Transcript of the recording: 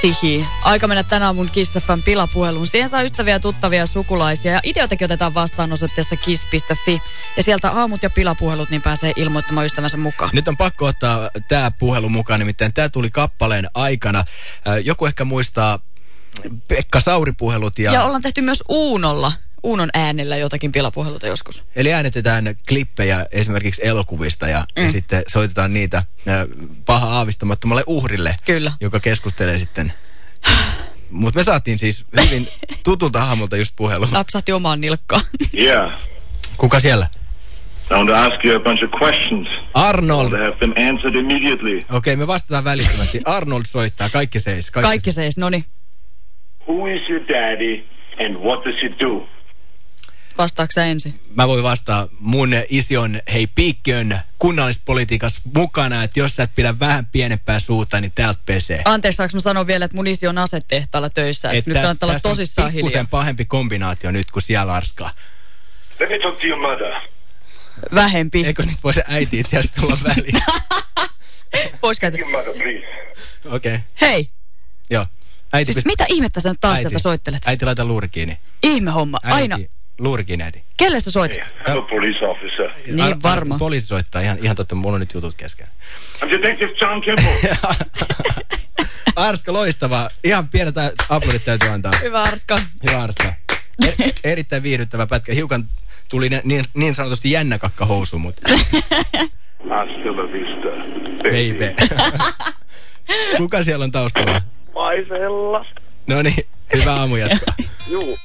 Sihi. Aika mennä tänään mun Kissafan pilapuheluun. Siihen saa ystäviä, tuttavia, sukulaisia ja ideoitakin otetaan vastaan osoitteessa kiss.fi. Ja sieltä aamut ja pilapuhelut niin pääsee ilmoittamaan ystävänsä mukaan. Nyt on pakko ottaa tämä puhelu mukaan, nimittäin tämä tuli kappaleen aikana. Äh, Joku ehkä muistaa Pekka Sauri-puhelut. Ja, Ja ollaan tehty myös Uunolla, Uunon äänellä jotakin pilapuheluta joskus. Eli äänetetään klippejä esimerkiksi elokuvista ja, mm. ja sitten soitetaan niitä paha aavistamattomalle uhrille, Kyllä. joka keskustelee sitten. Mutta me saatiin siis hyvin tutulta hahmolta just puhelu. Napsahti omaan nilkkaan. Yeah. Kuka siellä? I want to ask you a bunch of questions. Arnold. To have them answered immediately. Okei, me vastataan välittömästi. Arnold soittaa, kaikki seis. Kaikki, Kaikki seis, no niin. Who is your daddy and what does he do? Vastaako sä ensin? Mä voin vastaa, mun isi on, hei piikkiön kunnallispolitiikassa mukana, että jos sä et pidä vähän pienempää suuta, niin täältä pesee. Anteeksi, saanko mä sanoa vielä, että mun isi on asetehtaalla töissä. Että nyt täs- kannattaa olla on tosissaan hiljaa. pahempi kombinaatio nyt, kun siellä arskaa. Let me talk to your mother. Vähempi. Eikö nyt voisi äiti itse asiassa tulla väliin? Vois käytä. Your mother, please. Okei, okay. Hei, joo. Äiti, siis pist- mitä ihmettä sä nyt taas äiti. sieltä soittelet? Äiti, laita luuri kiinni. Ihme homma. Äiti, Aina. Luuri kiinni, äiti. Kelle sä soitit? I'm a police officer. Niin Ar- ar- varma. Poliisi soittaa, ihan, ihan totta, mulla on nyt jutut kesken. I'm Detective John Kimball. Arska, loistavaa. Ihan pienet aplodit täytyy antaa. Hyvä Arska. Hyvä Arska. E- erittäin viihdyttävä pätkä. Hiukan tuli ne- niin, niin sanotusti jännä kakka housu, mutta Hasta la vista, baby. Kuka siellä on taustalla? Paisella. No niin, hyvää aamujatkoa. Juu.